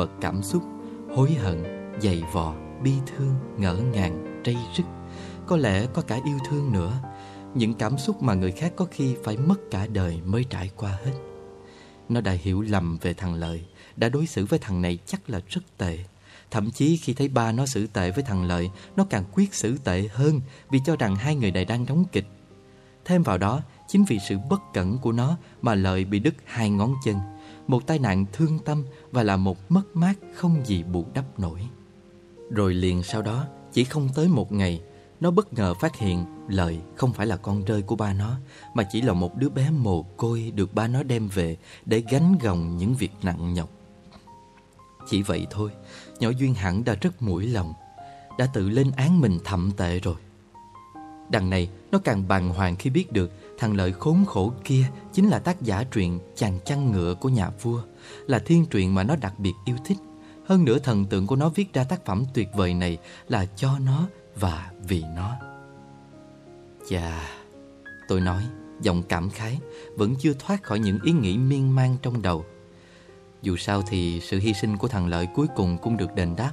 vật cảm xúc Hối hận, dày vò, bi thương, ngỡ ngàng, trây rứt. Có lẽ có cả yêu thương nữa. Những cảm xúc mà người khác có khi phải mất cả đời mới trải qua hết. Nó đã hiểu lầm về thằng Lợi Đã đối xử với thằng này chắc là rất tệ. Thậm chí khi thấy ba nó xử tệ với thằng Lợi Nó càng quyết xử tệ hơn Vì cho rằng hai người này đang đóng kịch. Thêm vào đó Chính vì sự bất cẩn của nó Mà Lợi bị đứt hai ngón chân. Một tai nạn thương tâm Và là một mất mát không gì bù đắp nổi. Rồi liền sau đó, Chỉ không tới một ngày, Nó bất ngờ phát hiện Lợi không phải là con rơi của ba nó, Mà chỉ là một đứa bé mồ côi Được ba nó đem về Để gánh gồng những việc nặng nhọc. Chỉ vậy thôi, Nhỏ Duyên hẳn đã rất mũi lòng, Đã tự lên án mình thậm tệ rồi. Đằng này, nó càng bàng hoàng khi biết được Thằng lợi khốn khổ kia Chính là tác giả truyện Chàng chăn ngựa của nhà vua, Là thiên truyện mà nó đặc biệt yêu thích. Hơn nữa thần tượng của nó viết ra tác phẩm tuyệt vời này Là cho nó và vì nó. Chà, Tôi nói, Giọng cảm khái, Vẫn chưa thoát khỏi những ý nghĩ miên man trong đầu. Dù sao thì sự hy sinh của thằng Lợi cuối cùng cũng được đền đáp.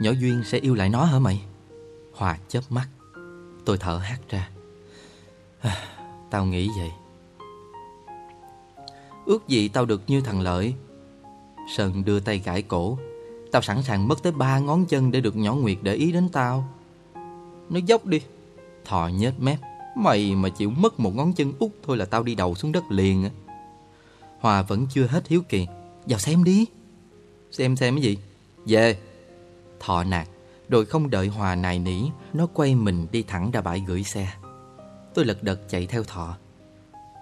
Nhỏ Duyên sẽ yêu lại nó hả mày? Hòa chớp mắt, Tôi thở hắt ra à, Tao nghĩ vậy. Ước gì tao được như thằng Lợi. Sơn đưa tay gãi cổ. Tao sẵn sàng mất tới ba ngón chân Để được nhỏ Nguyệt để ý đến tao. Nó dốc đi. Thọ nhếch mép. Mày mà chịu mất một ngón chân út thôi là tao đi đầu xuống đất liền. Hòa vẫn chưa hết hiếu kỳ. Vào xem đi. Xem xem cái gì? Về. Thọ nạt. Rồi không đợi Hòa nài nỉ Nó quay mình đi thẳng ra bãi gửi xe. Tôi lật đật chạy theo Thọ.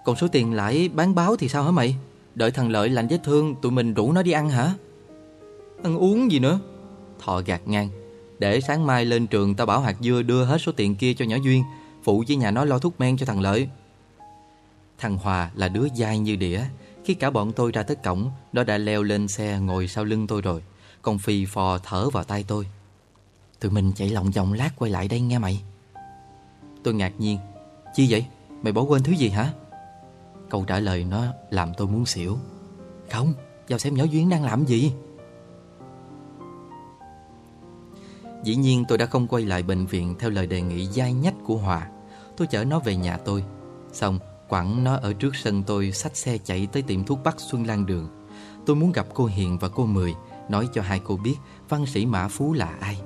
Còn số tiền lãi bán báo thì sao hả mày? Đợi thằng Lợi lành vết thương, Tụi mình rủ nó đi ăn hả? Ăn uống gì nữa? Thọ gạt ngang. Để sáng mai lên trường tao bảo hạt dưa đưa hết số tiền kia cho nhỏ Duyên, Phụ với nhà nó lo thuốc men cho thằng Lợi. Thằng Hòa là đứa dai như đĩa. Khi cả bọn tôi ra tới cổng, Nó đã leo lên xe ngồi sau lưng tôi rồi. Còn phì phò thở vào tay tôi. Tụi mình chạy lòng vòng lát quay lại đây nghe mày. Tôi ngạc nhiên. Chi vậy? Mày bỏ quên thứ gì hả? Câu trả lời nó làm tôi muốn xỉu Không, vào xem nhỏ Duyên đang làm gì Dĩ nhiên tôi đã không quay lại bệnh viện Theo lời đề nghị dai nhách của Hòa Tôi chở nó về nhà tôi Xong Quẳng nó ở trước sân tôi xách xe chạy tới tiệm thuốc Bắc Xuân Lan Đường. Tôi muốn gặp cô Hiền và cô Mười, nói cho hai cô biết văn sĩ Mã Phú là ai.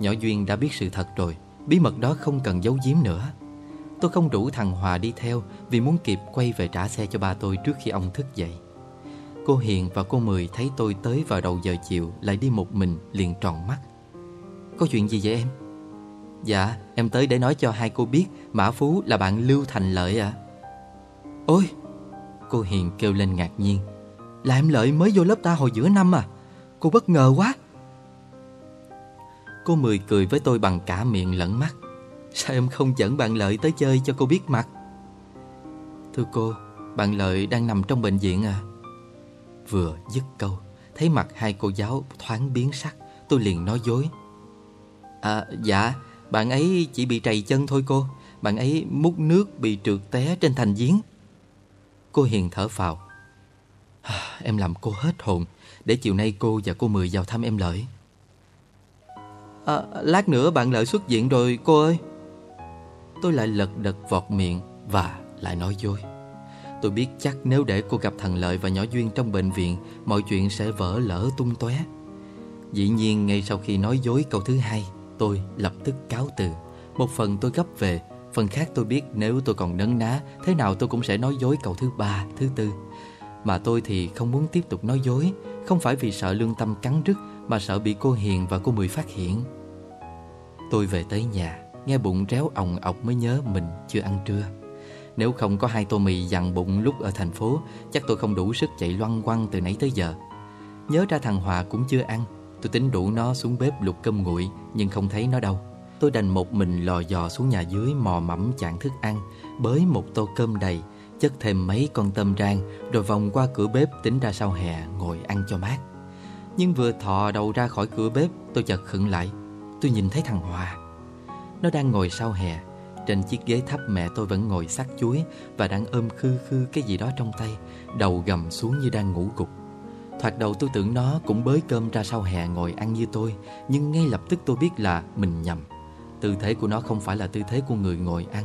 Nhỏ Duyên đã biết sự thật rồi, bí mật đó không cần giấu giếm nữa. Tôi không rủ thằng Hòa đi theo vì muốn kịp quay về trả xe cho ba tôi trước khi ông thức dậy. Cô Hiền và cô Mười thấy tôi tới vào đầu giờ chiều lại đi một mình liền tròn mắt. Có chuyện gì vậy em? Dạ, em tới để nói cho hai cô biết Mã Phú là bạn Lưu Thành Lợi ạ. À. Ôi Cô Hiền kêu lên ngạc nhiên Là em Lợi mới vô lớp ta hồi giữa năm à Cô bất ngờ quá Cô Mười cười với tôi bằng cả miệng lẫn mắt Sao em không dẫn bạn Lợi tới chơi cho cô biết mặt? Thưa cô Bạn Lợi đang nằm trong bệnh viện à. Vừa dứt câu Thấy mặt hai cô giáo thoáng biến sắc Tôi liền nói dối. À dạ Bạn ấy chỉ bị trầy chân thôi cô. Bạn ấy múc nước bị trượt té trên thành giếng. Cô Hiền thở phào. À, em làm cô hết hồn. Để chiều nay cô và cô Mười vào thăm em Lợi. À, Lát nữa bạn Lợi xuất viện rồi cô ơi. Tôi lại lật đật vọt miệng Và lại nói dối. Tôi biết chắc nếu để cô gặp thằng Lợi và nhỏ Duyên trong bệnh viện Mọi chuyện sẽ vỡ lỡ tung tóe. Dĩ nhiên ngay sau khi nói dối câu thứ hai Tôi lập tức cáo từ. Một phần tôi gấp về Phần khác tôi biết nếu tôi còn nấn ná Thế nào tôi cũng sẽ nói dối câu thứ ba, thứ tư. Mà tôi thì không muốn tiếp tục nói dối Không phải vì sợ lương tâm cắn rứt Mà sợ bị cô Hiền và cô Mười phát hiện. Tôi về tới nhà. Nghe bụng réo òng ọc mới nhớ mình chưa ăn trưa. Nếu không có hai tô mì dặn bụng lúc ở thành phố, Chắc tôi không đủ sức chạy loăn quăng từ nãy tới giờ. Nhớ ra thằng Hòa cũng chưa ăn, Tôi tính đủ nó xuống bếp lục cơm nguội, Nhưng không thấy nó đâu. Tôi đành một mình lò dò xuống nhà dưới mò mẫm chạn thức ăn, Bới một tô cơm đầy, Chất thêm mấy con tôm rang, Rồi vòng qua cửa bếp tính ra sau hè Ngồi ăn cho mát. Nhưng vừa thò đầu ra khỏi cửa bếp, Tôi chợt khựng lại. Tôi nhìn thấy thằng Hòa. Nó đang ngồi sau hè. Trên chiếc ghế thấp mẹ tôi vẫn ngồi sắc chuối Và đang ôm khư khư cái gì đó trong tay, Đầu gầm xuống như đang ngủ gục. Thoạt đầu tôi tưởng nó cũng bới cơm ra sau hè ngồi ăn như tôi, Nhưng ngay lập tức tôi biết là mình nhầm. Tư thế của nó không phải là tư thế của người ngồi ăn.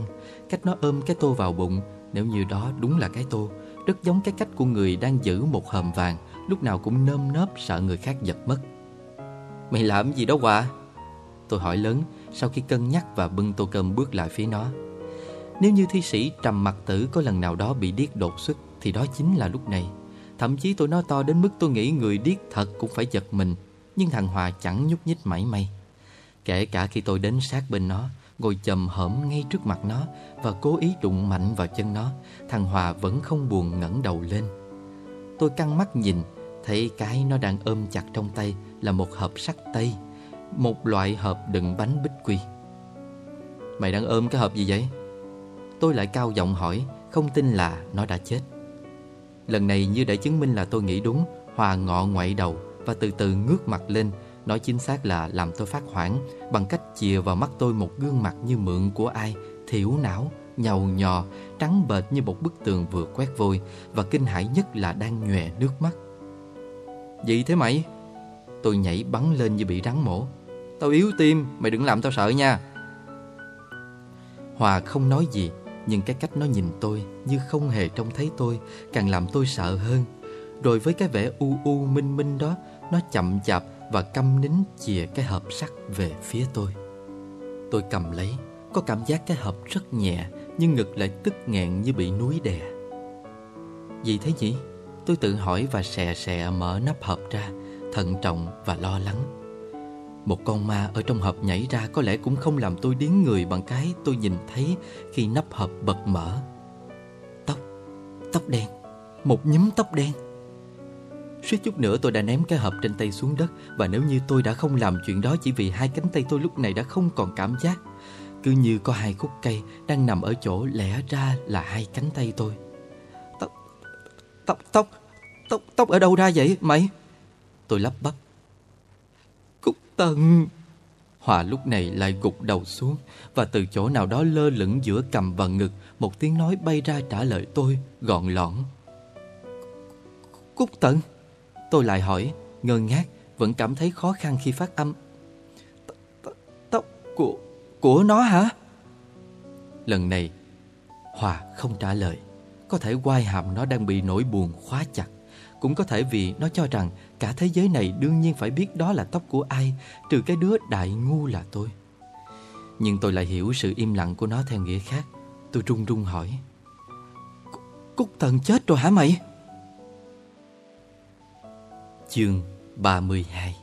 Cách nó ôm cái tô vào bụng, Nếu như đó đúng là cái tô, Rất giống cái cách của người đang giữ một hòm vàng, Lúc nào cũng nơm nớp sợ người khác giật mất. Mày làm gì đó quà Tôi hỏi lớn. Sau khi cân nhắc và bưng tô cơm bước lại phía nó. Nếu như thi sĩ trầm mặt tử Có lần nào đó bị điếc đột xuất, Thì đó chính là lúc này. Thậm chí tôi nói to đến mức tôi nghĩ người điếc thật cũng phải giật mình, Nhưng thằng Hòa chẳng nhúc nhích mảy may. Kể cả khi tôi đến sát bên nó, Ngồi chầm hởm ngay trước mặt nó Và cố ý đụng mạnh vào chân nó, Thằng Hòa vẫn không buồn ngẩng đầu lên. Tôi căng mắt nhìn, Thấy cái nó đang ôm chặt trong tay Là một hộp sắt tây. Một loại hộp đựng bánh bích quy Mày đang ôm cái hộp gì vậy? Tôi lại cao giọng hỏi Không tin là nó đã chết Lần này như để chứng minh là tôi nghĩ đúng Hòa ngọ ngoại đầu Và từ từ ngước mặt lên Nói chính xác là làm tôi phát hoảng Bằng cách chìa vào mắt tôi một gương mặt như mượn của ai Thiểu não, nhầu nhò, trắng bệch như một bức tường vừa quét vôi Và kinh hãi nhất là đang nhòe nước mắt Gì thế mày? Tôi nhảy bắn lên như bị rắn mổ Tao yếu tim, mày đừng làm tao sợ nha Hòa không nói gì Nhưng cái cách nó nhìn tôi như không hề trông thấy tôi Càng làm tôi sợ hơn Rồi với cái vẻ u u minh minh đó Nó chậm chạp và căm nín chìa cái hộp sắt về phía tôi. Tôi cầm lấy, có cảm giác cái hộp rất nhẹ, nhưng ngực lại tức nghẹn như bị núi đè. Gì thế nhỉ? Tôi tự hỏi và xè xè mở nắp hộp ra, thận trọng và lo lắng. Một con ma ở trong hộp nhảy ra có lẽ cũng không làm tôi điếng người bằng cái tôi nhìn thấy khi nắp hộp bật mở. Tóc, tóc đen, một nhúm tóc đen. Suýt chút nữa tôi đã ném cái hộp trên tay xuống đất Và nếu như tôi đã không làm chuyện đó Chỉ vì hai cánh tay tôi lúc này đã không còn cảm giác Cứ như có hai khúc cây Đang nằm ở chỗ lẽ ra là hai cánh tay tôi Tóc Tóc Tóc Tóc Tóc ở đâu ra vậy mày Tôi lắp bắp tận tần Hòa lúc này lại gục đầu xuống Và từ chỗ nào đó lơ lửng giữa cầm và ngực Một tiếng nói bay ra trả lời tôi Gọn lõn Cúc tận Tôi lại hỏi, ngơ ngác, vẫn cảm thấy khó khăn khi phát âm. Tóc của của nó hả? Lần này, Hòa không trả lời. Có thể quai hàm nó đang bị nỗi buồn khóa chặt. Cũng có thể vì nó cho rằng cả thế giới này đương nhiên phải biết đó là tóc của ai, trừ cái đứa đại ngu là tôi. Nhưng tôi lại hiểu sự im lặng của nó theo nghĩa khác. Tôi run run hỏi. Cúc Tần chết rồi hả mày? Chương 32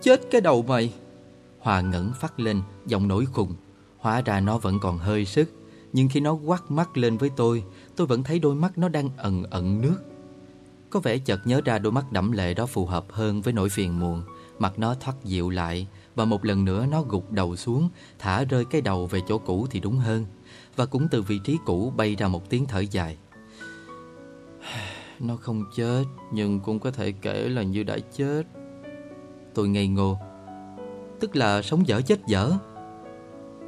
Chết cái đầu mày Hòa ngẩn phát lên Giọng nổi khùng Hóa ra nó vẫn còn hơi sức nhưng khi nó quắt mắt lên với tôi Tôi vẫn thấy đôi mắt nó đang ẩn ẩn nước. Có vẻ chợt nhớ ra đôi mắt đẫm lệ đó phù hợp hơn với nỗi phiền muộn. Mặt nó thoát dịu lại Và một lần nữa nó gục đầu xuống, Thả rơi cái đầu về chỗ cũ thì đúng hơn. Và cũng từ vị trí cũ bay ra một tiếng thở dài. Nó không chết, Nhưng cũng có thể kể là như đã chết. Tôi ngây ngô. Tức là sống dở chết dở.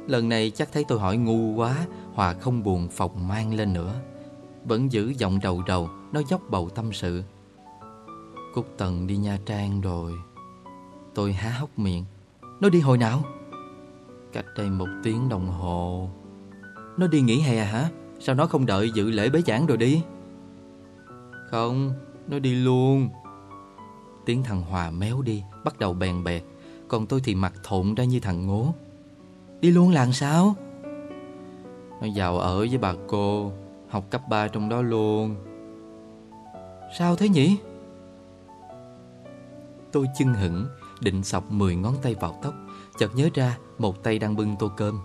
Lần này chắc thấy tôi hỏi ngu quá Hòa không buồn phòng mang lên nữa. Vẫn giữ giọng đầu đầu Nó dốc bầu tâm sự. Cúc Tần đi Nha Trang rồi. Tôi há hốc miệng. Nó đi hồi nào? Cách đây một tiếng đồng hồ. Nó đi nghỉ hè à hả? Sao nó không đợi dự lễ bế giảng rồi đi? Không, nó đi luôn. Tiếng thằng Hòa méo đi Bắt đầu bèn bè. Còn tôi thì mặt thộn ra như thằng ngố. Đi luôn là sao? Nó giàu ở với bà cô, Học cấp 3 trong đó luôn. Sao thế nhỉ? Tôi chưng hững Định sọc 10 ngón tay vào tóc, Chợt nhớ ra một tay đang bưng tô cơm.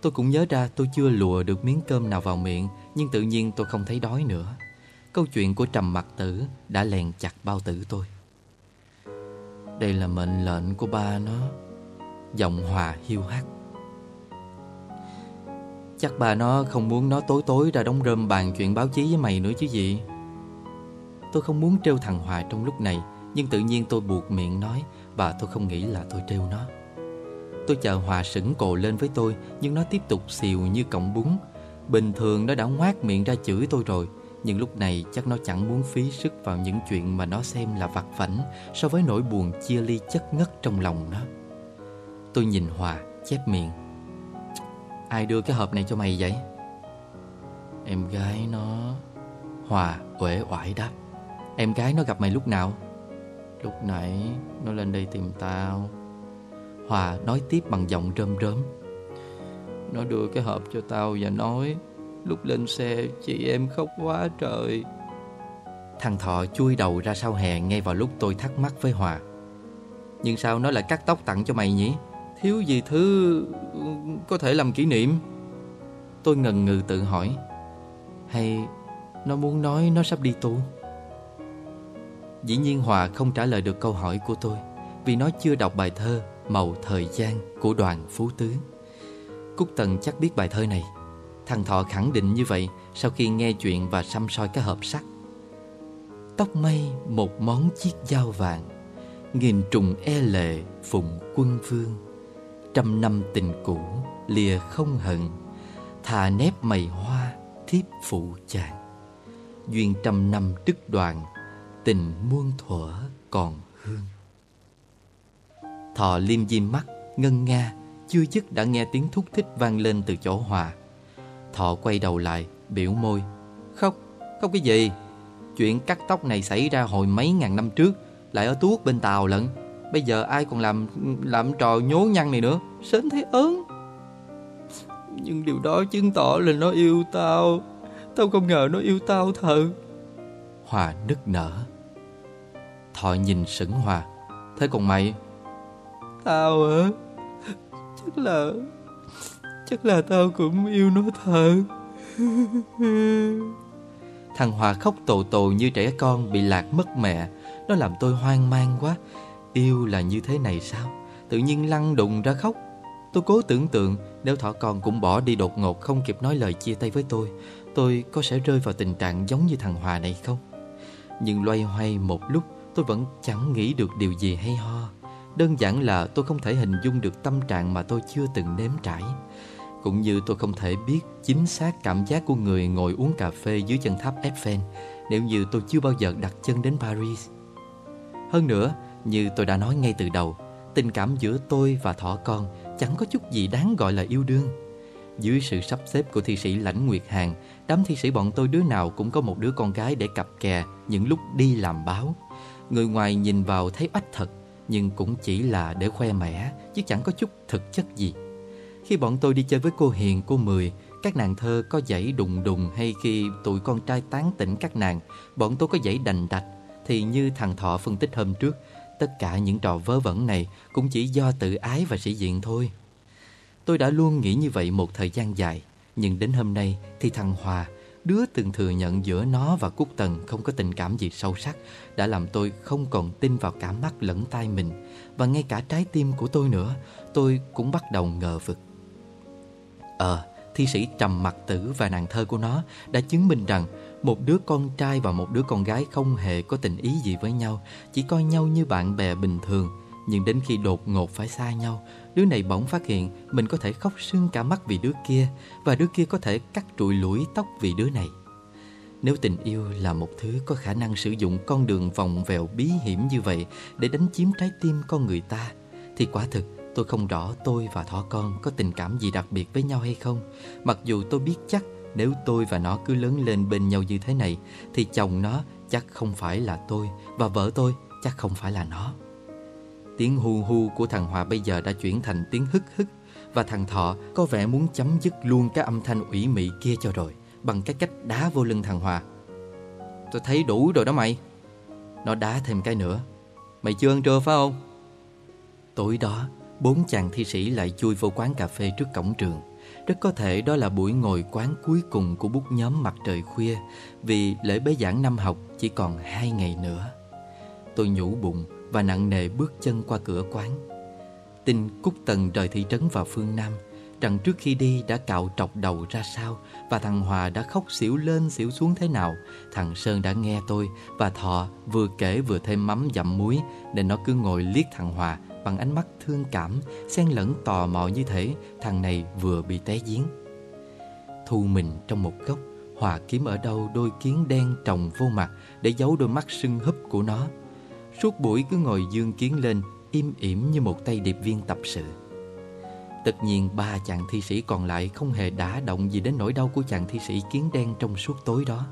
Tôi cũng nhớ ra tôi chưa lùa được miếng cơm nào vào miệng, Nhưng tự nhiên tôi không thấy đói nữa. Câu chuyện của Trầm Mặc Tử đã lèn chặt bao tử tôi. Đây là mệnh lệnh của ba nó. Giọng hòa hiu hắt. Chắc bà nó không muốn nó tối tối ra đóng rơm bàn chuyện báo chí với mày nữa chứ gì. Tôi không muốn trêu thằng Hòa trong lúc này, Nhưng tự nhiên tôi buộc miệng nói Và tôi không nghĩ là tôi trêu nó. Tôi chờ Hòa sững cồ lên với tôi, Nhưng nó tiếp tục xìu như cọng bún. Bình thường nó đã ngoác miệng ra chửi tôi rồi, Nhưng lúc này chắc nó chẳng muốn phí sức vào những chuyện mà nó xem là vặt vảnh So với nỗi buồn chia ly chất ngất trong lòng nó. Tôi nhìn Hòa, chép miệng. Ai đưa cái hộp này cho mày vậy? Em gái nó Hòa, uể oải đáp Em gái nó gặp mày lúc nào? Lúc nãy nó lên đây tìm tao Hòa nói tiếp bằng giọng rơm rớm Nó đưa cái hộp cho tao và nói, Lúc lên xe, chị em khóc quá trời Thằng Thọ chui đầu ra sau hè, ngay vào lúc tôi thắc mắc với Hòa Nhưng sao nó lại cắt tóc tặng cho mày nhỉ? Thiếu gì thứ ừ, có thể làm kỷ niệm? Tôi ngần ngừ tự hỏi. Hay nó muốn nói nó sắp đi tu? Dĩ nhiên Hòa không trả lời được câu hỏi của tôi, Vì nó chưa đọc bài thơ Màu thời gian của đoàn Phú Tứ. Cúc Tần chắc biết bài thơ này. Thằng Thọ khẳng định như vậy Sau khi nghe chuyện và xăm soi cái hộp sắt. Tóc mây một món chiếc dao vàng, Nghìn trùng e lệ phụng quân vương. Trăm năm tình cũ lìa không hận. Thà nếp mày hoa thiếp phụ chàng. Duyên trăm năm đứt đoạn Tình muôn thuở còn hương. Thọ liêm diêm mắt Ngân nga Chưa dứt đã nghe tiếng thúc thích vang lên từ chỗ hòa. Thọ quay đầu lại Biểu môi Khóc, khóc cái gì? Chuyện cắt tóc này xảy ra hồi mấy ngàn năm trước Lại ở tuốt bên Tàu lận. Bây giờ ai còn làm làm trò nhố nhăn này nữa? Sến thấy ớn Nhưng điều đó chứng tỏ là nó yêu tao. Tao không ngờ nó yêu tao thật. Hòa nức nở. Thọ nhìn sững Hòa. Thế còn mày? Tao hả? Chắc là Chắc là tao cũng yêu nó thật. Thằng Hòa khóc tù tù như trẻ con bị lạc mất mẹ. Nó làm tôi hoang mang quá. Yêu là như thế này sao? Tự nhiên lăn đùng ra khóc. Tôi cố tưởng tượng nếu thỏ con cũng bỏ đi đột ngột không kịp nói lời chia tay với tôi Tôi có sẽ rơi vào tình trạng giống như thằng Hòa này không? Nhưng loay hoay một lúc tôi vẫn chẳng nghĩ được điều gì hay ho. Đơn giản là tôi không thể hình dung được tâm trạng mà tôi chưa từng nếm trải. Cũng như tôi không thể biết chính xác cảm giác của người ngồi uống cà phê dưới chân tháp Eiffel Nếu như tôi chưa bao giờ đặt chân đến Paris. Hơn nữa, như tôi đã nói ngay từ đầu Tình cảm giữa tôi và thỏ con chẳng có chút gì đáng gọi là yêu đương. Dưới sự sắp xếp của thi sĩ Lãnh Nguyệt Hàn Đám thi sĩ bọn tôi đứa nào cũng có một đứa con gái để cặp kè những lúc đi làm báo. Người ngoài nhìn vào thấy oách thật Nhưng cũng chỉ là để khoe mẽ Chứ chẳng có chút thực chất gì. Khi bọn tôi đi chơi với cô Hiền, cô Mười Các nàng thơ có dãy đùng đùng Hay khi tụi con trai tán tỉnh các nàng Bọn tôi có dãy đành đạch. Thì như thằng Thọ phân tích hôm trước Tất cả những trò vớ vẩn này Cũng chỉ do tự ái và sĩ diện thôi. Tôi đã luôn nghĩ như vậy một thời gian dài Nhưng đến hôm nay thì thằng Hòa Đứa từng thừa nhận giữa nó và Cúc Tần không có tình cảm gì sâu sắc Đã làm tôi không còn tin vào cả mắt lẫn tai mình. Và ngay cả trái tim của tôi nữa Tôi cũng bắt đầu ngờ vực. Ờ, thi sĩ Trầm Mặc Tử và nàng thơ của nó Đã chứng minh rằng một đứa con trai và một đứa con gái không hề có tình ý gì với nhau, Chỉ coi nhau như bạn bè bình thường. Nhưng đến khi đột ngột phải xa nhau, Đứa này bỗng phát hiện mình có thể khóc sưng cả mắt vì đứa kia, Và đứa kia có thể cắt trụi lũi tóc vì đứa này. Nếu tình yêu là một thứ có khả năng sử dụng con đường vòng vèo bí hiểm như vậy Để đánh chiếm trái tim con người ta, Thì quả thực tôi không rõ tôi và thỏ con có tình cảm gì đặc biệt với nhau hay không. Mặc dù tôi biết chắc nếu tôi và nó cứ lớn lên bên nhau như thế này, Thì chồng nó chắc không phải là tôi Và vợ tôi chắc không phải là nó. Tiếng hu hu của thằng Hòa bây giờ đã chuyển thành tiếng hức hức, Và thằng Thọ có vẻ muốn chấm dứt luôn cái âm thanh ủy mị kia cho rồi, Bằng cái cách đá vô lưng thằng Hòa. Tôi thấy đủ rồi đó mày. Nó đá thêm cái nữa. Mày chưa ăn trưa phải không? Tối đó, Bốn chàng thi sĩ lại chui vô quán cà phê trước cổng trường. Rất có thể đó là buổi ngồi quán cuối cùng của bút nhóm mặt trời khuya Vì lễ bế giảng năm học chỉ còn hai ngày nữa Tôi nhủ bụng và nặng nề bước chân qua cửa quán. Tin Cúc Tần rời thị trấn vào phương Nam, rằng trước khi đi đã cạo trọc đầu ra sao và thằng Hòa đã khóc xỉu lên xỉu xuống thế nào. Thằng Sơn đã nghe tôi và Thọ vừa kể vừa thêm mắm dặm muối nên nó cứ ngồi liếc thằng Hòa bằng ánh mắt thương cảm, xen lẫn tò mò như thể thằng này vừa bị té giếng. Thu mình trong một góc, Hòa kiếm ở đâu đôi kiến đen trồng vô mặt Để giấu đôi mắt sưng húp của nó. Suốt buổi cứ ngồi dương kiến lên Im ỉm như một tay điệp viên tập sự. Tất nhiên ba chàng thi sĩ còn lại Không hề đả động gì đến nỗi đau của chàng thi sĩ kiến đen trong suốt tối đó.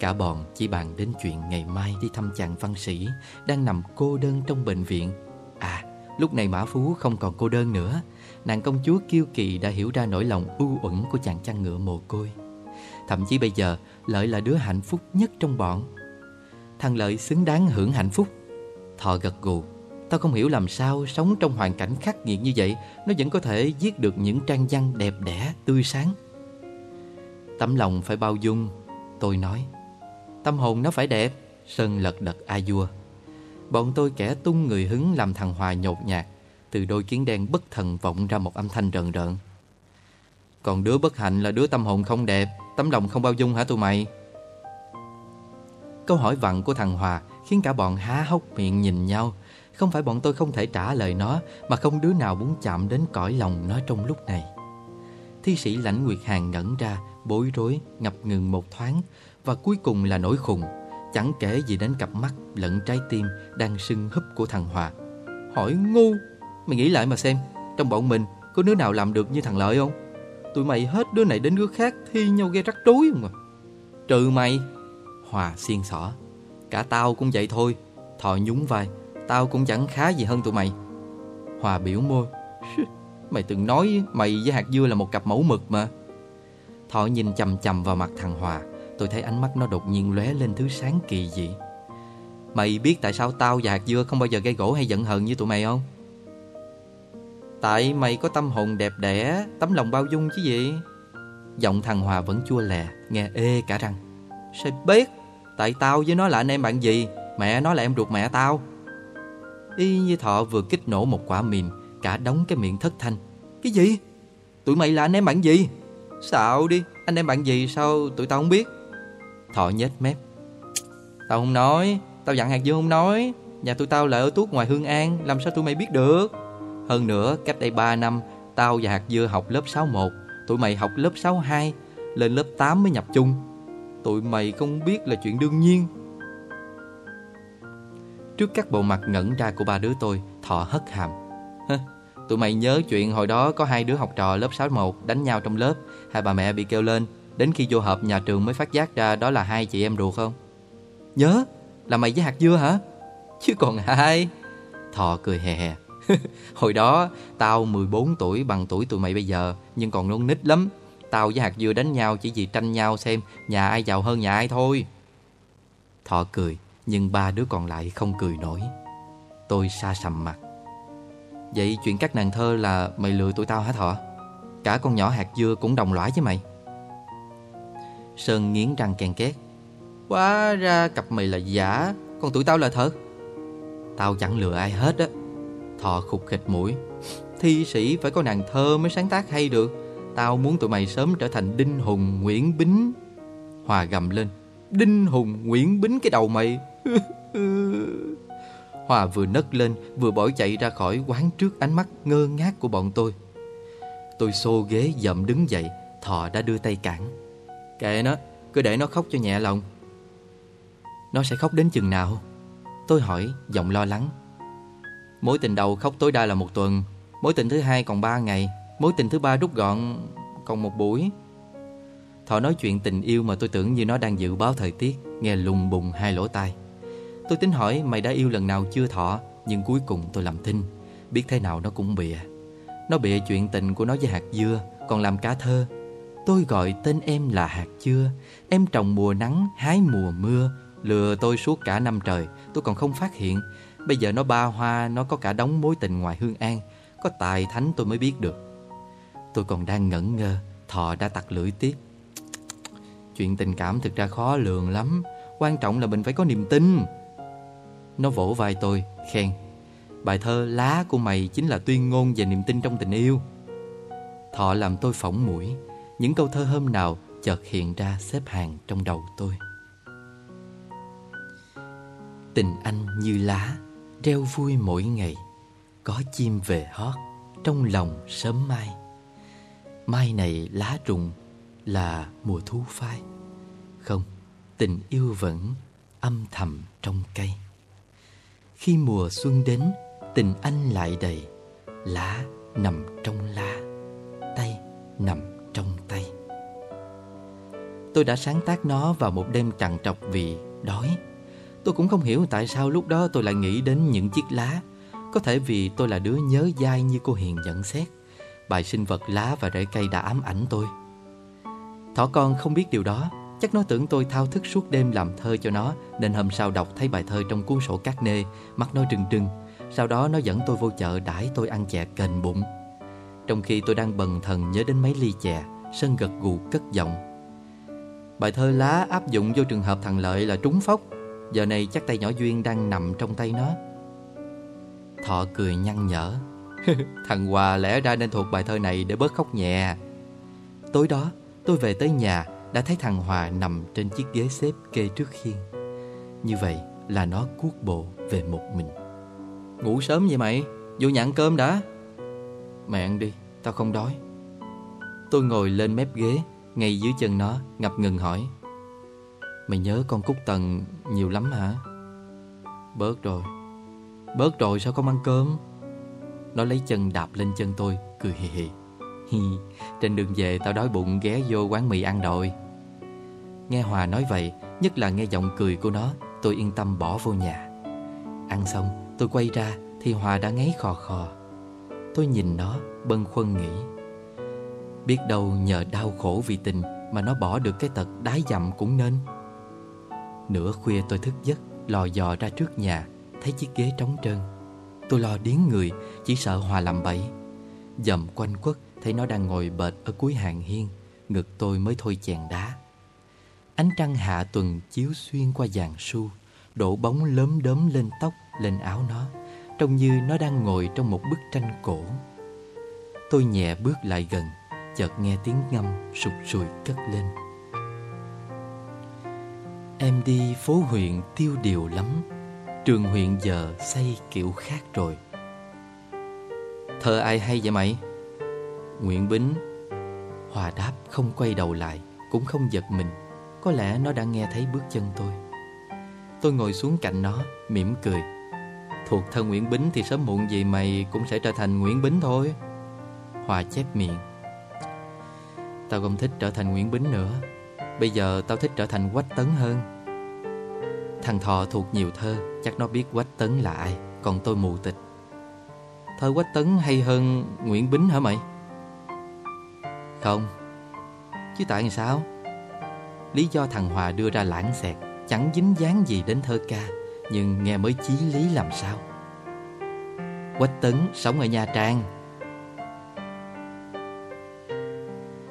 Cả bọn chỉ bàn đến chuyện ngày mai đi thăm chàng văn sĩ Đang nằm cô đơn trong bệnh viện. À, lúc này Mã Phú không còn cô đơn nữa. Nàng công chúa Kiêu Kỳ đã hiểu ra nỗi lòng ưu uẩn của chàng chăn ngựa mồ côi. Thậm chí bây giờ Lợi là đứa hạnh phúc nhất trong bọn. Thằng Lợi xứng đáng hưởng hạnh phúc. Thọ gật gù Tao không hiểu làm sao sống trong hoàn cảnh khắc nghiệt như vậy Nó vẫn có thể viết được những trang văn đẹp đẽ, tươi sáng. Tấm lòng phải bao dung Tôi nói Tâm hồn nó phải đẹp. Sơn lật đật a vua Bọn tôi kẻ tung người hứng làm thằng Hòa nhột nhạt. Từ đôi kiến đen bất thần vọng ra một âm thanh rợn rợn. Còn đứa bất hạnh là đứa tâm hồn không đẹp Tấm lòng không bao dung hả tụi mày? Câu hỏi vặn của thằng Hòa Khiến cả bọn há hốc miệng nhìn nhau. Không phải bọn tôi không thể trả lời nó Mà không đứa nào muốn chạm đến cõi lòng nó trong lúc này. Thi sĩ lãnh Nguyệt Hàng ngẩn ra Bối rối, ngập ngừng một thoáng Và cuối cùng là nỗi khùng. Chẳng kể gì đến cặp mắt lẫn trái tim Đang sưng húp của thằng Hòa. Hỏi ngu, Mày nghĩ lại mà xem, Trong bọn mình có đứa nào làm được như thằng Lợi không? Tụi mày hết đứa này đến đứa khác Thi nhau gây rắc rối không à? Trừ mày, Hòa xiên xỏ. Cả tao cũng vậy thôi Thọ nhún vai, Tao cũng chẳng khá gì hơn tụi mày. Hòa biểu môi. Mày từng nói mày với hạt dưa là một cặp mẫu mực mà. Thọ nhìn chầm chầm vào mặt thằng Hòa. Tôi thấy ánh mắt nó đột nhiên lóe lên thứ sáng kỳ dị. Mày biết tại sao tao và hạt dưa không bao giờ gây gỗ hay giận hờn như tụi mày không? Tại mày có tâm hồn đẹp đẽ, tấm lòng bao dung chứ gì? Giọng thằng Hòa vẫn chua lè, nghe ê cả răng. Sao biết, tại tao với nó là anh em bạn gì? Mẹ nó là em ruột mẹ tao. Y như thọ vừa kích nổ một quả mìn Cả đóng cái miệng thất thanh. Cái gì? Tụi mày là anh em bạn gì? Xạo đi, anh em bạn gì sao tụi tao không biết? Thọ nhếch mép Tao không nói, tao dặn hạt dưa không nói Nhà tụi tao là ở tuốt ngoài Hương An Làm sao tụi mày biết được hơn nữa, cách đây 3 năm, tao và hạt dưa học lớp 61, tụi mày học lớp 62, lên lớp 8 mới nhập chung. Tụi mày không biết là chuyện đương nhiên. Trước các bộ mặt ngẩn ra của ba đứa tôi, Thọ hất hàm. Hơ, tụi mày nhớ chuyện hồi đó có hai đứa học trò lớp 61 đánh nhau trong lớp, hai bà mẹ bị kêu lên, đến khi vô họp nhà trường mới phát giác ra đó là hai chị em ruột không? Nhớ, là mày với hạt dưa hả? Chứ còn ai Thọ cười hè hè. Hồi đó tao 14 tuổi bằng tuổi tụi mày bây giờ Nhưng còn non nít lắm Tao với hạt dưa đánh nhau chỉ vì tranh nhau xem Nhà ai giàu hơn nhà ai thôi Thọ cười Nhưng ba đứa còn lại không cười nổi Tôi xa sầm mặt Vậy chuyện các nàng thơ là mày lừa tụi tao hả Thọ? Cả con nhỏ hạt dưa cũng đồng lõa với mày Sơn nghiến răng ken két. Quá ra cặp mày là giả Còn tụi tao là thật. Tao chẳng lừa ai hết á. Thọ khục khịch mũi. Thi sĩ phải có nàng thơ mới sáng tác hay được. Tao muốn tụi mày sớm trở thành Đinh Hùng Nguyễn Bính. Hòa gầm lên. Đinh Hùng Nguyễn Bính cái đầu mày. Hòa vừa nấc lên Vừa bỏ chạy ra khỏi quán trước ánh mắt ngơ ngác của bọn tôi. Tôi xô ghế dậm đứng dậy Thọ đã đưa tay cản Kệ nó, cứ để nó khóc cho nhẹ lòng. Nó sẽ khóc đến chừng nào? Tôi hỏi giọng lo lắng. Mối tình đầu khóc tối đa là một tuần Mối tình thứ hai còn ba ngày Mối tình thứ ba rút gọn còn một buổi. Thọ nói chuyện tình yêu mà tôi tưởng như nó đang dự báo thời tiết Nghe lùng bùng hai lỗ tai. Tôi tính hỏi mày đã yêu lần nào chưa Thọ? Nhưng cuối cùng tôi làm thinh Biết thế nào nó cũng bịa. Nó bịa chuyện tình của nó với hạt dưa Còn làm cá thơ. Tôi gọi tên em là hạt chưa. Em trồng mùa nắng, hái mùa mưa Lừa tôi suốt cả năm trời. Tôi còn không phát hiện. Bây giờ nó ba hoa Nó có cả đống mối tình ngoài Hương An. Có tài thánh tôi mới biết được. Tôi còn đang ngẩn ngơ Thọ đã tặc lưỡi tiếp Chuyện tình cảm thực ra khó lường lắm. Quan trọng là mình phải có niềm tin. Nó vỗ vai tôi Khen. Bài thơ lá của mày chính là tuyên ngôn về niềm tin trong tình yêu. Thọ làm tôi phỏng mũi. Những câu thơ hôm nào chợt hiện ra xếp hàng trong đầu tôi. Tình anh như lá Reo vui mỗi ngày. Có chim về hót Trong lòng sớm mai. Mai này lá rụng là mùa thu phai. Không, tình yêu vẫn âm thầm trong cây. Khi mùa xuân đến, tình anh lại đầy. Lá nằm trong lá, tay nằm trong tay. Tôi đã sáng tác nó vào một đêm trằn trọc vì đói. Tôi cũng không hiểu tại sao lúc đó tôi lại nghĩ đến những chiếc lá. Có thể vì tôi là đứa nhớ dai như cô Hiền nhận xét. Bài sinh vật lá và rễ cây đã ám ảnh tôi. Thỏ con không biết điều đó. Chắc nó tưởng tôi thao thức suốt đêm làm thơ cho nó, Nên hôm sau đọc thấy bài thơ trong cuốn sổ cát nê, Mắt nó trừng trừng Sau đó nó dẫn tôi vô chợ đãi tôi ăn chè kền bụng. Trong khi tôi đang bần thần nhớ đến mấy ly chè, Sân gật gù cất giọng. Bài thơ lá áp dụng vô trường hợp thằng Lợi là trúng phóc Giờ này chắc tay nhỏ Duyên đang nằm trong tay nó. Thọ cười nhăn nhở. Thằng Hòa lẽ ra nên thuộc bài thơ này để bớt khóc nhẹ. Tối đó, tôi về tới nhà, Đã thấy thằng Hòa nằm trên chiếc ghế xếp kê trước khiên. Như vậy là nó cuốc bộ về một mình. Ngủ sớm vậy mày? Vô nhà ăn cơm đã. Mẹ ăn đi Tao không đói Tôi ngồi lên mép ghế Ngay dưới chân nó Ngập ngừng hỏi Mày nhớ con Cúc Tần nhiều lắm hả? Bớt rồi Bớt rồi sao không ăn cơm? Nó lấy chân đạp lên chân tôi Cười hì hì Hi, trên đường về tao đói bụng ghé vô quán mì ăn đội. Nghe Hòa nói vậy Nhất là nghe giọng cười của nó Tôi yên tâm bỏ vô nhà Ăn xong tôi quay ra Thì Hòa đã ngáy khò khò Tôi nhìn nó, bâng khuâng nghĩ. Biết đâu nhờ đau khổ vì tình Mà nó bỏ được cái tật đái dặm cũng nên. Nửa khuya tôi thức giấc, Lò dò ra trước nhà, Thấy chiếc ghế trống trơn. Tôi lo điếng người, Chỉ sợ Hòa làm bậy. Dầm quanh quất, Thấy nó đang ngồi bệt ở cuối hàng hiên, Ngực tôi mới thôi chèn đá. Ánh trăng hạ tuần chiếu xuyên qua dàn su, Đổ bóng lớm đớm lên tóc, Lên áo nó. Trông như nó đang ngồi trong một bức tranh cổ. Tôi nhẹ bước lại gần, Chợt nghe tiếng ngâm sụt sùi cất lên. Em đi phố huyện tiêu điều lắm, Trường huyện giờ xây kiểu khác rồi. Thơ ai hay vậy mày? Nguyễn Bính. Hòa đáp không quay đầu lại, Cũng không giật mình. Có lẽ nó đã nghe thấy bước chân tôi. Tôi ngồi xuống cạnh nó, mỉm cười. Thuộc thân Nguyễn Bính thì sớm muộn gì mày Cũng sẽ trở thành Nguyễn Bính thôi. Hòa chép miệng. Tao không thích trở thành Nguyễn Bính nữa. Bây giờ tao thích trở thành Quách Tấn hơn. Thằng Thọ thuộc nhiều thơ, Chắc nó biết Quách Tấn là ai, Còn tôi mù tịch. Thơ Quách Tấn hay hơn Nguyễn Bính hả mày? Không. Chứ tại sao? Lý do thằng Hòa đưa ra lãng xẹt, Chẳng dính dáng gì đến thơ ca. Nhưng nghe mới chí lý làm sao? Quách Tấn sống ở Nha Trang.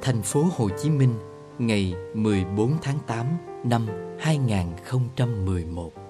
Thành phố Hồ Chí Minh, Ngày 14 tháng 8 năm 2011